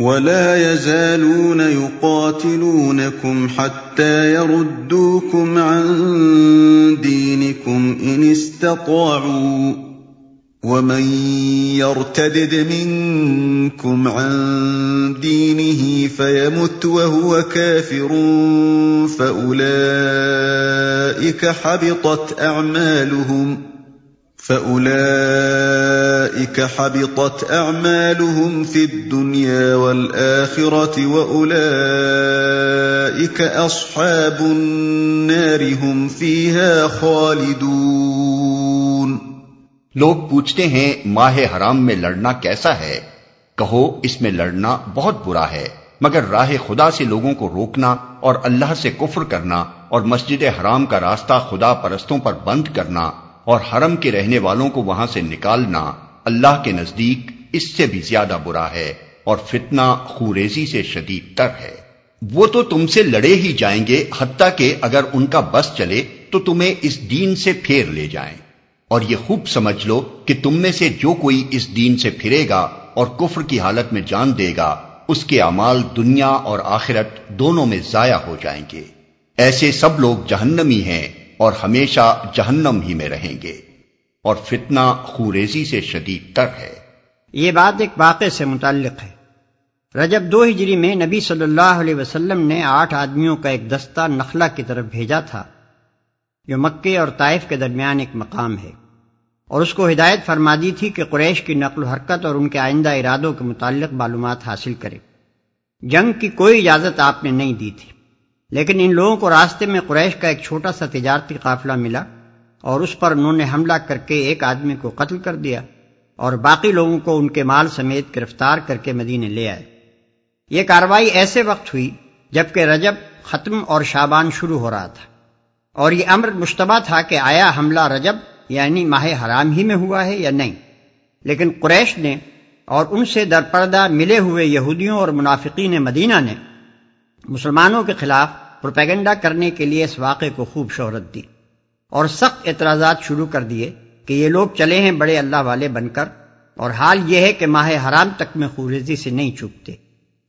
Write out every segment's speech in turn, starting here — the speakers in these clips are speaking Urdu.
ولا يزالون يقاتلونكم حتى يردوكم عن دينكم إن استطاعوا. ومن يرتدد منكم عن دينه فيمت وهو كافر فأولئك حبطت أعمالهم ۖ فَأُولَٰئِكَ حَبِطَتْ أَعْمَالُهُمْ فِي الدُّنْيَا وَالْآخِرَةِ وَأُولَٰئِكَ أَصْحَابُ النَّارِ هُمْ فِيهَا خَالِدُونَ لوگ پوچھتے ہیں، ماہ حرام میں لڑنا کیسا ہے؟ کہو، اس میں لڑنا بہت برا ہے، مگر راہ خدا سے لوگوں کو روکنا اور اللہ سے کفر کرنا اور مسجد حرام کا راستہ خدا پرستوں پر بند کرنا اور حرم کے رہنے والوں کو وہاں سے نکالنا اللہ کے نزدیک اس سے بھی زیادہ برا ہے اور فتنہ خوریزی سے شدید تر ہے۔ وہ تو تم سے لڑے ہی جائیں گے، حتیٰ کہ اگر ان کا بس چلے تو تمہیں اس دین سے پھیر لے جائیں۔ اور یہ خوب سمجھ لو کہ تم میں سے جو کوئی اس دین سے پھرے گا اور کفر کی حالت میں جان دے گا، اس کے اعمال دنیا اور آخرت دونوں میں ضائع ہو جائیں گے۔ ایسے سب لوگ جہنمی ہیں اور ہمیشہ جہنم ہی میں رہیں گے۔ اور فتنہ خوریزی سے شدید تر ہے۔ یہ بات ایک واقعے سے متعلق ہے۔ رجب دو ہجری میں نبی صلی اللہ علیہ وسلم نے آٹھ آدمیوں کا ایک دستہ نخلا کی طرف بھیجا تھا۔ جو مکے اور طائف کے درمیان ایک مقام ہے۔ اور اس کو ہدایت فرما دی تھی کہ قریش کی نقل و حرکت اور ان کے آئندہ ارادوں کے متعلق معلومات حاصل کرے۔ جنگ کی کوئی اجازت آپ نے نہیں دی تھی۔ لیکن ان لوگوں کو راستے میں قریش کا ایک چھوٹا سا تجارتی قافلہ ملا۔ اور اس پر انہوں نے حملہ کر کے ایک آدمی کو قتل کر دیا اور باقی لوگوں کو ان کے مال سمیت گرفتار کر کے مدینے لے آئے۔ یہ کاروائی ایسے وقت ہوئی جبکہ رجب ختم اور شابان شروع ہو رہا تھا اور یہ امر مشتبہ تھا کہ آیا حملہ رجب یعنی ماہ حرام ہی میں ہوا ہے یا نہیں۔ لیکن قریش نے اور ان سے درپردہ ملے ہوئے یہودیوں اور منافقین مدینہ نے مسلمانوں کے خلاف پروپیگنڈا کرنے کے لیے اس واقعے کو خوب شہرت دی۔ اور سخت اعتراضات شروع کر دیے کہ یہ لوگ چلے ہیں بڑے اللہ والے بن کر، اور حال یہ ہے کہ ماہ حرام تک میں خوریزی سے نہیں چوکتے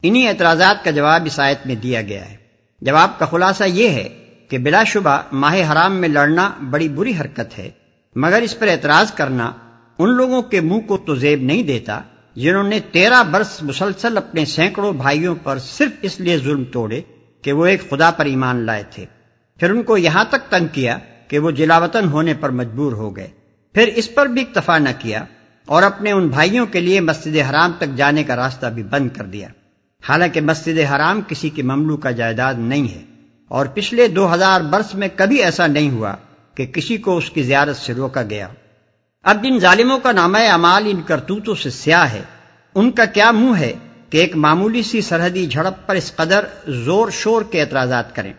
انہی اعتراضات کا جواب اس آیت میں دیا گیا ہے۔ جواب کا خلاصہ یہ ہے کہ بلا شبہ ماہ حرام میں لڑنا بڑی بری حرکت ہے، مگر اس پر اعتراض کرنا ان لوگوں کے منہ کو تو زیب نہیں دیتا جنہوں نے تیرہ برس مسلسل اپنے سینکڑوں بھائیوں پر صرف اس لیے ظلم توڑے کہ وہ ایک خدا پر ایمان لائے تھے۔ پھر ان کو یہاں تک تنگ کیا کہ وہ جلاوطن ہونے پر مجبور ہو گئے۔ پھر اس پر بھی اکتفا نہ کیا اور اپنے ان بھائیوں کے لیے مسجد حرام تک جانے کا راستہ بھی بند کر دیا۔ حالانکہ مسجد حرام کسی کی مملو کا جائیداد نہیں ہے اور پچھلے دو ہزار برس میں کبھی ایسا نہیں ہوا کہ کسی کو اس کی زیارت سے روکا گیا۔ اب جن ظالموں کا نامہ امال ان کرتوتوں سے سیاہ ہے، ان کا کیا منہ ہے کہ ایک معمولی سی سرحدی جھڑپ پر اس قدر زور شور کے اعتراضات کریں۔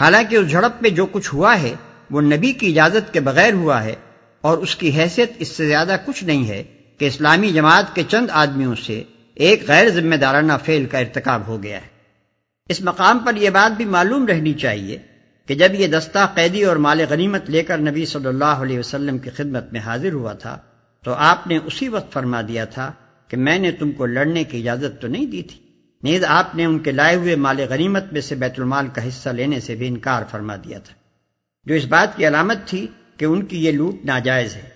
حالانکہ اس جھڑپ میں جو کچھ ہوا ہے وہ نبی کی اجازت کے بغیر ہوا ہے اور اس کی حیثیت اس سے زیادہ کچھ نہیں ہے کہ اسلامی جماعت کے چند آدمیوں سے ایک غیر ذمہ دارانہ فعل کا ارتکاب ہو گیا ہے۔ اس مقام پر یہ بات بھی معلوم رہنی چاہیے کہ جب یہ دستہ قیدی اور مال غنیمت لے کر نبی صلی اللہ علیہ وسلم کی خدمت میں حاضر ہوا تھا تو آپ نے اسی وقت فرما دیا تھا کہ میں نے تم کو لڑنے کی اجازت تو نہیں دی تھی۔ نیز آپ نے ان کے لائے ہوئے مال غنیمت میں سے بیت المال کا حصہ لینے سے بھی انکار فرما دیا تھا۔ جو اس بات کی علامت تھی کہ ان کی یہ لوٹ ناجائز ہے۔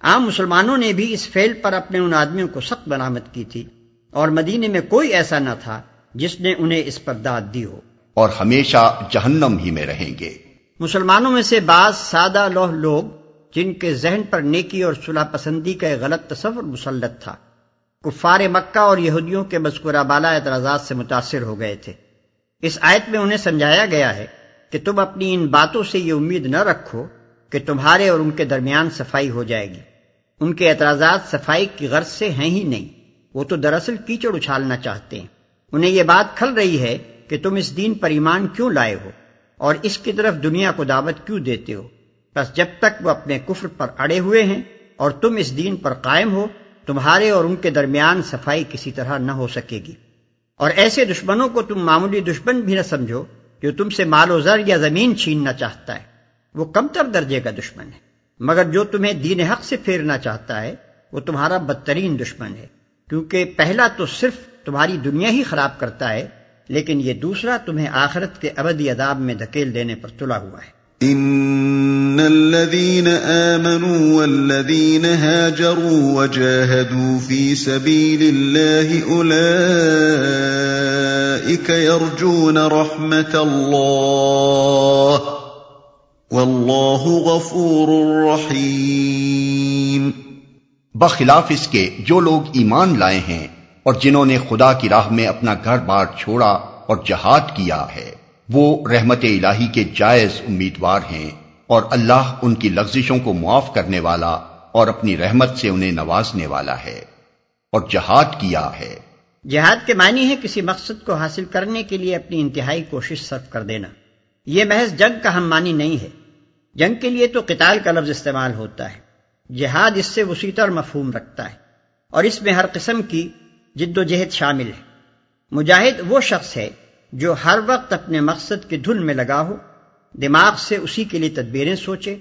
عام مسلمانوں نے بھی اس فیل پر اپنے ان آدمیوں کو سخت برامت کی تھی اور مدینے میں کوئی ایسا نہ تھا جس نے انہیں اس پر داد دی ہو۔ اور ہمیشہ جہنم ہی میں رہیں گے۔ مسلمانوں میں سے بعض سادہ لوہ لوگ جن کے ذہن پر نیکی اور صلح پسندی کا ایک غلط تصور مسلط تھا۔ کفار مکہ اور یہودیوں کے مذکورہ بالا اعتراضات سے متاثر ہو گئے تھے۔ اس آیت میں انہیں سمجھایا گیا ہے کہ تم اپنی ان باتوں سے یہ امید نہ رکھو کہ تمہارے اور ان کے درمیان صفائی ہو جائے گی۔ ان کے اعتراضات صفائی کی غرض سے ہیں ہی نہیں۔ وہ تو دراصل کیچڑ اچھالنا چاہتے ہیں۔ انہیں یہ بات کھل رہی ہے کہ تم اس دین پر ایمان کیوں لائے ہو اور اس کی طرف دنیا کو دعوت کیوں دیتے ہو۔ بس جب تک وہ اپنے کفر پر اڑے ہوئے ہیں اور تم اس دین پر قائم ہو، تمہارے اور ان کے درمیان صفائی کسی طرح نہ ہو سکے گی۔ اور ایسے دشمنوں کو تم معمولی دشمن بھی نہ سمجھو جو تم سے مال و زر یا زمین چھیننا چاہتا ہے، وہ کم تر درجے کا دشمن ہے۔ مگر جو تمہیں دین حق سے پھیرنا چاہتا ہے، وہ تمہارا بدترین دشمن ہے۔ کیونکہ پہلا تو صرف تمہاری دنیا ہی خراب کرتا ہے، لیکن یہ دوسرا تمہیں آخرت کے ابدی عذاب میں دھکیل دینے پر تلا ہوا ہے۔ ان الذين امنوا والذين هاجروا وجاهدوا في سبيل الله اولئك يرجون رحمه الله والله غفور رحيم بخلاف اس کے جو لوگ ایمان لائے ہیں اور جنہوں نے خدا کی راہ میں اپنا گھر بار چھوڑا اور جہاد کیا ہے، وہ رحمت الہی کے جائز امیدوار ہیں اور اللہ ان کی لغزشوں کو معاف کرنے والا اور اپنی رحمت سے انہیں نوازنے والا ہے اور جہاد کیا ہے۔ جہاد کے معنی ہے کسی مقصد کو حاصل کرنے کے لیے اپنی انتہائی کوشش صرف کر دینا۔ یہ محض جنگ کا ہم معنی نہیں ہے۔ جنگ کے لیے تو قتال کا لفظ استعمال ہوتا ہے۔ جہاد اس سے وسیطر مفہوم رکھتا ہے۔ اور اس میں ہر قسم کی جد و جہد شامل ہے۔ مجاہد وہ شخص ہے جو ہر وقت اپنے مقصد کی دھن میں لگا ہو، دماغ سے اسی کے لیے تدبیریں سوچے،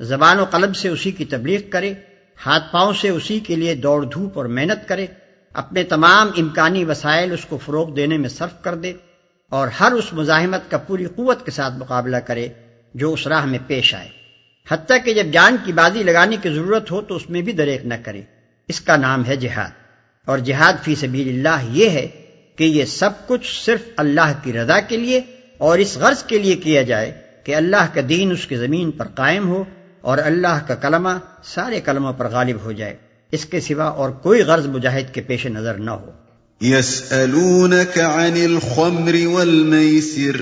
زبان و قلب سے اسی کی تبلیغ کرے، ہاتھ پاؤں سے اسی کے لیے دوڑ دھوپ اور محنت کرے اپنے تمام امکانی وسائل اس کو فروغ دینے میں صرف کر دے اور ہر اس مزاحمت کا پوری قوت کے ساتھ مقابلہ کرے جو اس راہ میں پیش آئے۔ حتیٰ کہ جب جان کی بازی لگانے کی ضرورت ہو تو اس میں بھی دریک نہ کرے۔ اس کا نام ہے جہاد۔ اور جہاد فی سبیل اللہ یہ ہے کہ یہ سب کچھ صرف اللہ کی رضا کے لیے اور اس غرض کے لیے کیا جائے کہ اللہ کا دین اس کی زمین پر قائم ہو اور اللہ کا کلمہ سارے کلموں پر غالب ہو جائے۔ اس کے سوا اور کوئی غرض مجاہد کے پیش نظر نہ ہو۔ عن الخمر والمیسر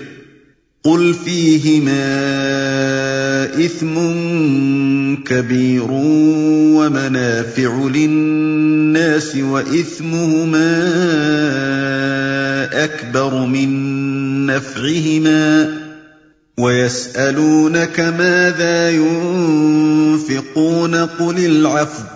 قل كبير ومنافع للناس وإثمهما أكبر من نفعهما. ويسألونك ماذا ينفقون، قل العفو.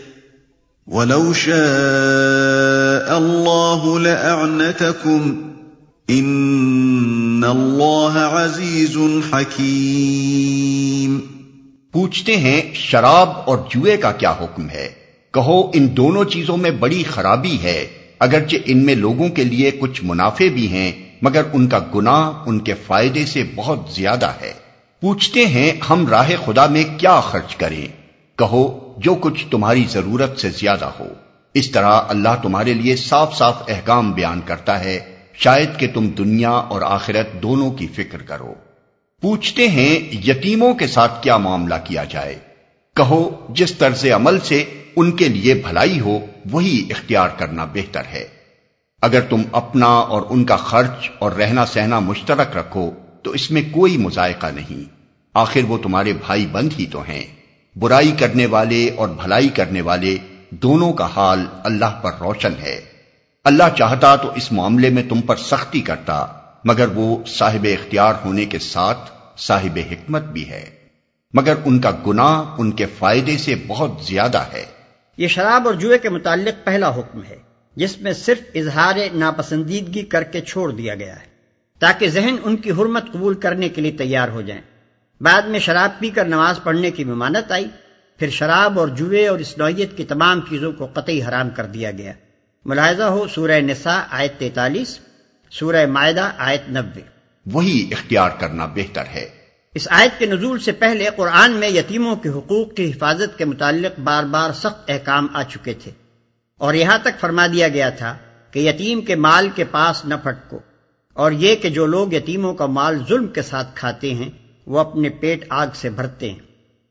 ولو شاء الله لأعنتكم ان اللہ عزیز حکیم پوچھتے ہیں، شراب اور جوئے کا کیا حکم ہے؟ کہو، ان دونوں چیزوں میں بڑی خرابی ہے، اگرچہ ان میں لوگوں کے لیے کچھ منافع بھی ہیں، مگر ان کا گناہ ان کے فائدے سے بہت زیادہ ہے۔ پوچھتے ہیں، ہم راہ خدا میں کیا خرچ کریں؟ کہو جو کچھ تمہاری ضرورت سے زیادہ ہو۔ اس طرح اللہ تمہارے لیے صاف صاف احکام بیان کرتا ہے۔ شاید کہ تم دنیا اور آخرت دونوں کی فکر کرو۔ پوچھتے ہیں، یتیموں کے ساتھ کیا معاملہ کیا جائے؟ کہو، جس طرز عمل سے ان کے لیے بھلائی ہو، وہی اختیار کرنا بہتر ہے۔ اگر تم اپنا اور ان کا خرچ اور رہنا سہنا مشترک رکھو، تو اس میں کوئی مذائقہ نہیں۔ آخر وہ تمہارے بھائی بند ہی تو ہیں۔ برائی کرنے والے اور بھلائی کرنے والے دونوں کا حال اللہ پر روشن ہے۔ اللہ چاہتا تو اس معاملے میں تم پر سختی کرتا، مگر وہ صاحب اختیار ہونے کے ساتھ صاحب حکمت بھی ہے۔ مگر ان کا گناہ ان کے فائدے سے بہت زیادہ ہے۔ یہ شراب اور جوئے کے متعلق پہلا حکم ہے، جس میں صرف اظہار ناپسندیدگی کر کے چھوڑ دیا گیا ہے، تاکہ ذہن ان کی حرمت قبول کرنے کے لیے تیار ہو جائیں۔ بعد میں شراب پی کر نماز پڑھنے کی ممانت آئی۔ پھر شراب اور جوئے اور اس نوعیت کی تمام چیزوں کو قطعی حرام کر دیا گیا۔ ملاحظہ ہو سورہ نساء آیت تینتالیس سورہ معدہ آیت نبے وہی اختیار کرنا بہتر ہے۔ اس آیت کے نزول سے پہلے قرآن میں یتیموں کے حقوق کی حفاظت کے متعلق بار بار سخت احکام آ چکے تھے۔ اور یہاں تک فرما دیا گیا تھا کہ یتیم کے مال کے پاس نہ پھٹکو۔ اور یہ کہ جو لوگ یتیموں کا مال ظلم کے ساتھ کھاتے ہیں وہ اپنے پیٹ آگ سے بھرتے ہیں۔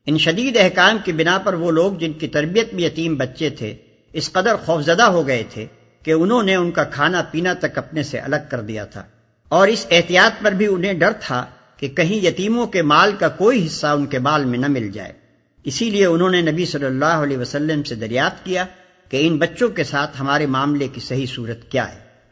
ان شدید احکام کی بنا پر وہ لوگ جن کی تربیت میں یتیم بچے تھے، اس قدر خوفزدہ ہو گئے تھے کہ انہوں نے ان کا کھانا پینا تک اپنے سے الگ کر دیا تھا۔ اور اس احتیاط پر بھی انہیں ڈر تھا کہ کہیں یتیموں کے مال کا کوئی حصہ ان کے بال میں نہ مل جائے۔ اسی لیے انہوں نے نبی صلی اللہ علیہ وسلم سے دریافت کیا کہ ان بچوں کے ساتھ ہمارے معاملے کی صحیح صورت کیا ہے۔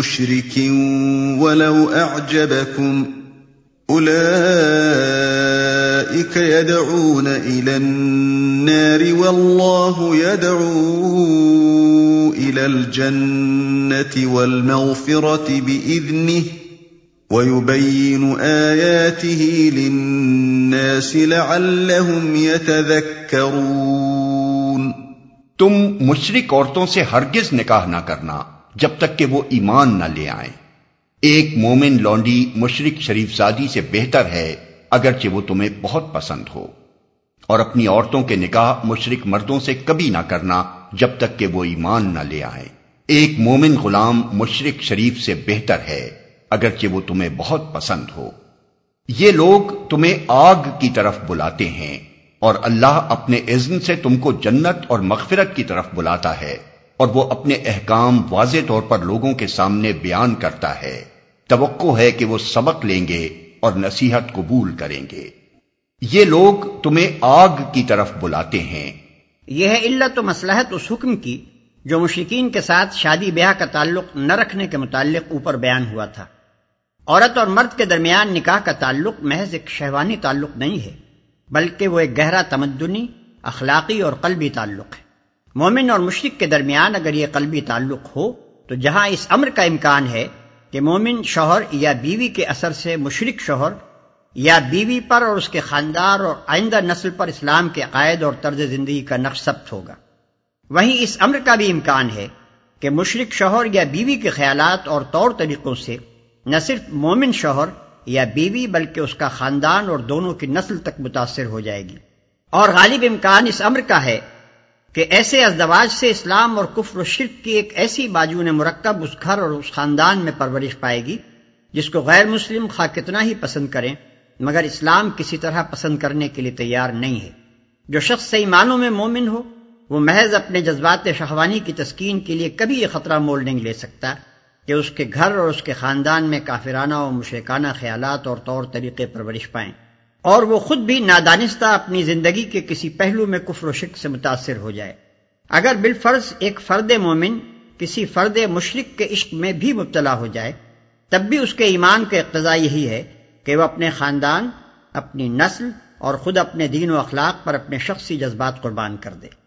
مشرك ولو أعجبكم أولئك يدعون إلى النار والله يدعو إلى الجنة والمغفرة بإذنه ويبين آياته للناس لعلهم يتذكرون تم مشرک عورتوں سے ہرگز نکاح نہ کرنا۔ جب تک کہ وہ ایمان نہ لے آئیں۔ ایک مومن لونڈی مشرق شریف زادی سے بہتر ہے اگرچہ وہ تمہیں بہت پسند ہو۔ اور اپنی عورتوں کے نکاح مشرق مردوں سے کبھی نہ کرنا جب تک کہ وہ ایمان نہ لے آئیں۔ ایک مومن غلام مشرق شریف سے بہتر ہے اگرچہ وہ تمہیں بہت پسند ہو۔ یہ لوگ تمہیں آگ کی طرف بلاتے ہیں اور اللہ اپنے عزن سے تم کو جنت اور مغفرت کی طرف بلاتا ہے۔ اور وہ اپنے احکام واضح طور پر لوگوں کے سامنے بیان کرتا ہے۔ توقع ہے کہ وہ سبق لیں گے اور نصیحت قبول کریں گے۔ یہ لوگ تمہیں آگ کی طرف بلاتے ہیں۔ یہ ہے علت و مسلحت اس حکم کی جو مشرقین کے ساتھ شادی بیاہ کا تعلق نہ رکھنے کے متعلق اوپر بیان ہوا تھا۔ عورت اور مرد کے درمیان نکاح کا تعلق محض ایک شہوانی تعلق نہیں ہے، بلکہ وہ ایک گہرا تمدنی، اخلاقی اور قلبی تعلق ہے۔ مومن اور مشرق کے درمیان اگر یہ قلبی تعلق ہو، تو جہاں اس امر کا امکان ہے کہ مومن شوہر یا بیوی کے اثر سے مشرق شوہر یا بیوی پر اور اس کے خاندار اور آئندہ نسل پر اسلام کے عقائد اور طرز زندگی کا نقش ثبت ہوگا۔ وہیں اس امر کا بھی امکان ہے کہ مشرق شوہر یا بیوی کے خیالات اور طور طریقوں سے نہ صرف مومن شوہر یا بیوی بلکہ اس کا خاندان اور دونوں کی نسل تک متاثر ہو جائے گی۔ اور غالب امکان اس امر کا ہے کہ ایسے ازدواج سے اسلام اور کفر و شرک کی ایک ایسی باجون مرکب اس گھر اور اس خاندان میں پرورش پائے گی، جس کو غیر مسلم خواہ کتنا ہی پسند کریں، مگر اسلام کسی طرح پسند کرنے کے لیے تیار نہیں ہے۔ جو شخص صحیح معنوں میں مومن ہو، وہ محض اپنے جذبات شہوانی کی تسکین کے لیے کبھی یہ خطرہ مول نہیں لے سکتا کہ اس کے گھر اور اس کے خاندان میں کافرانہ اور مشرکانہ خیالات اور طور طریقے پرورش پائیں۔ اور وہ خود بھی نادانستہ اپنی زندگی کے کسی پہلو میں کفر و شک سے متاثر ہو جائے۔ اگر بالفرض ایک فرد مومن کسی فرد مشرق کے عشق میں بھی مبتلا ہو جائے، تب بھی اس کے ایمان کا اقتضا یہی ہے کہ وہ اپنے خاندان، اپنی نسل اور خود اپنے دین و اخلاق پر اپنے شخصی جذبات قربان کر دے۔